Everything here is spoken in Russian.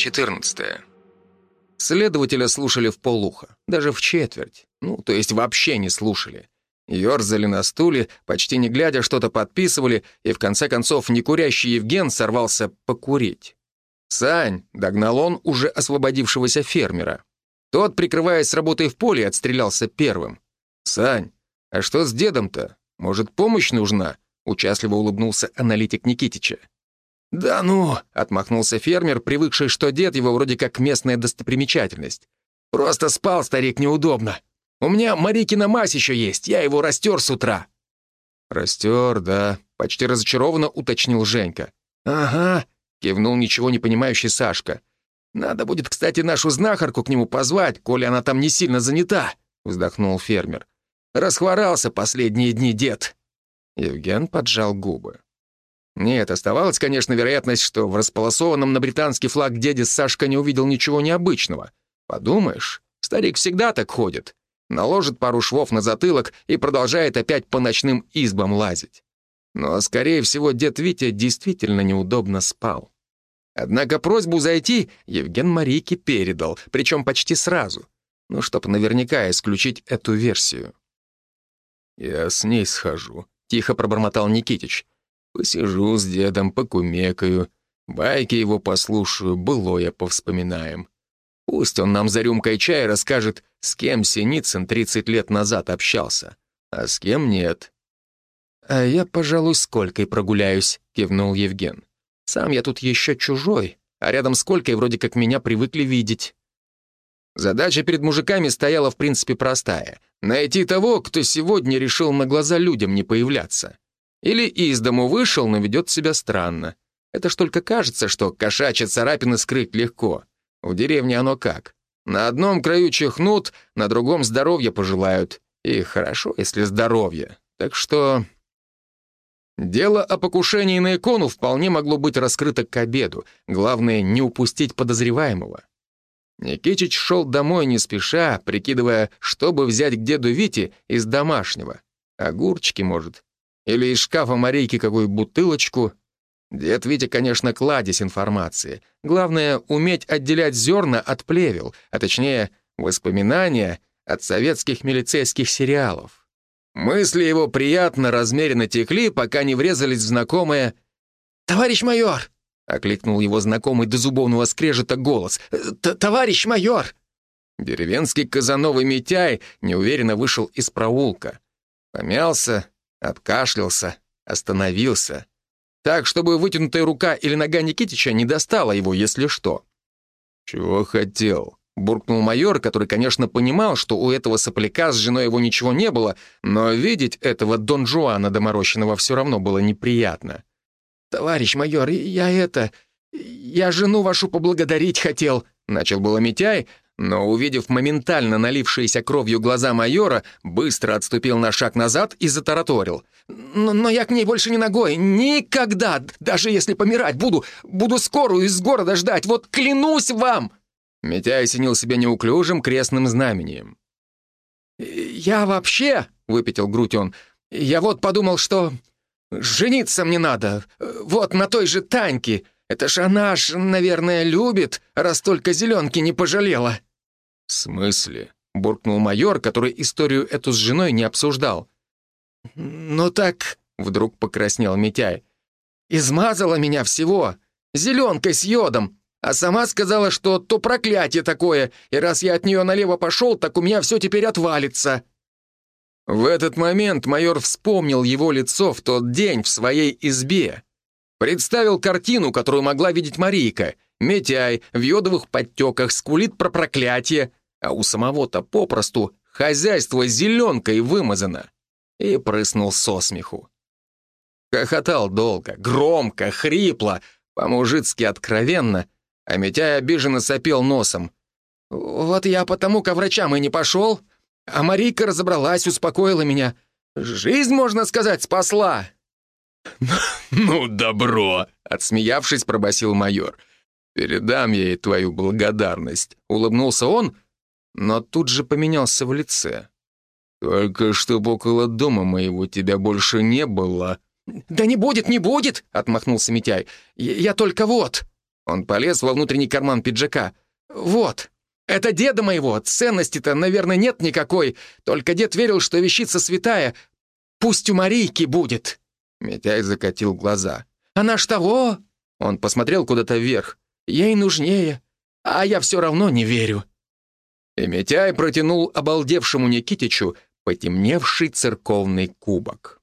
14. Следователя слушали в полуха, даже в четверть. Ну, то есть вообще не слушали. Ёрзали на стуле, почти не глядя, что-то подписывали, и в конце концов некурящий Евген сорвался покурить. «Сань!» — догнал он уже освободившегося фермера. Тот, прикрываясь работой в поле, отстрелялся первым. «Сань, а что с дедом-то? Может, помощь нужна?» — участливо улыбнулся аналитик Никитича. «Да ну!» — отмахнулся фермер, привыкший, что дед его вроде как местная достопримечательность. «Просто спал старик неудобно. У меня Марикина мазь еще есть, я его растер с утра». «Растер, да», — почти разочарованно уточнил Женька. «Ага», — кивнул ничего не понимающий Сашка. «Надо будет, кстати, нашу знахарку к нему позвать, коли она там не сильно занята», — вздохнул фермер. «Расхворался последние дни дед». Евген поджал губы. Нет, оставалась, конечно, вероятность, что в располосованном на британский флаг деде Сашка не увидел ничего необычного. Подумаешь, старик всегда так ходит. Наложит пару швов на затылок и продолжает опять по ночным избам лазить. Но, скорее всего, дед Витя действительно неудобно спал. Однако просьбу зайти Евген Марийке передал, причем почти сразу, ну, чтоб наверняка исключить эту версию. «Я с ней схожу», — тихо пробормотал Никитич. Посижу с дедом, покумекаю, байки его послушаю, былое повспоминаем. Пусть он нам за рюмкой чая расскажет, с кем Синицын 30 лет назад общался, а с кем нет. «А я, пожалуй, с Колькой прогуляюсь», — кивнул Евген. «Сам я тут еще чужой, а рядом с Колькой вроде как меня привыкли видеть». Задача перед мужиками стояла в принципе простая — найти того, кто сегодня решил на глаза людям не появляться. Или из дому вышел, но ведет себя странно. Это ж только кажется, что кошачьи царапины скрыть легко. В деревне оно как? На одном краю чихнут, на другом здоровья пожелают. И хорошо, если здоровье. Так что... Дело о покушении на икону вполне могло быть раскрыто к обеду. Главное, не упустить подозреваемого. Никитич шел домой не спеша, прикидывая, чтобы взять к деду Вите из домашнего. Огурчики, может, или из шкафа Марийки какую бутылочку. Дед Витя, конечно, кладезь информации. Главное — уметь отделять зерна от плевел, а точнее, воспоминания от советских милицейских сериалов. Мысли его приятно, размеренно текли, пока не врезались в знакомое «Товарищ майор!» — окликнул его знакомый до зубовного скрежета голос. «Товарищ майор!» Деревенский казановый Митяй неуверенно вышел из проулка. Помялся, Откашлялся, остановился. Так, чтобы вытянутая рука или нога Никитича не достала его, если что. «Чего хотел?» — буркнул майор, который, конечно, понимал, что у этого сопляка с женой его ничего не было, но видеть этого Дон Жуана доморощенного все равно было неприятно. «Товарищ майор, я это... Я жену вашу поблагодарить хотел», — начал было Митяй, но, увидев моментально налившиеся кровью глаза майора, быстро отступил на шаг назад и затараторил. «Но, но я к ней больше не ногой. Никогда! Даже если помирать буду, буду скорую из города ждать. Вот клянусь вам!» Митяй осенил себя неуклюжим крестным знамением. «Я вообще...» — выпятил грудь он. «Я вот подумал, что... Жениться мне надо. Вот на той же Таньке. Это ж она ж, наверное, любит, раз только зеленки не пожалела». «В смысле?» — буркнул майор, который историю эту с женой не обсуждал. «Ну так...» — вдруг покраснел Митяй. «Измазала меня всего, зеленкой с йодом, а сама сказала, что то проклятие такое, и раз я от нее налево пошел, так у меня все теперь отвалится». В этот момент майор вспомнил его лицо в тот день в своей избе. Представил картину, которую могла видеть Марийка. Митяй в йодовых подтеках скулит про проклятие, а у самого-то попросту хозяйство зеленкой вымазано. И прыснул со смеху. Хохотал долго, громко, хрипло, по-мужицки откровенно, а Митяй обиженно сопел носом. «Вот я потому ко врачам и не пошел, а Марийка разобралась, успокоила меня. Жизнь, можно сказать, спасла». «Ну, добро!» — отсмеявшись, пробасил майор. «Передам ей твою благодарность», — улыбнулся он, но тут же поменялся в лице. «Только чтоб около дома моего тебя больше не было». «Да не будет, не будет!» — отмахнулся Митяй. «Я, «Я только вот...» Он полез во внутренний карман пиджака. «Вот, это деда моего, ценности-то, наверное, нет никакой, только дед верил, что вещица святая, пусть у Марийки будет». Митяй закатил глаза. «Она ж того!» Он посмотрел куда-то вверх. «Ей нужнее, а я все равно не верю». И Митяй протянул обалдевшему Никитичу потемневший церковный кубок.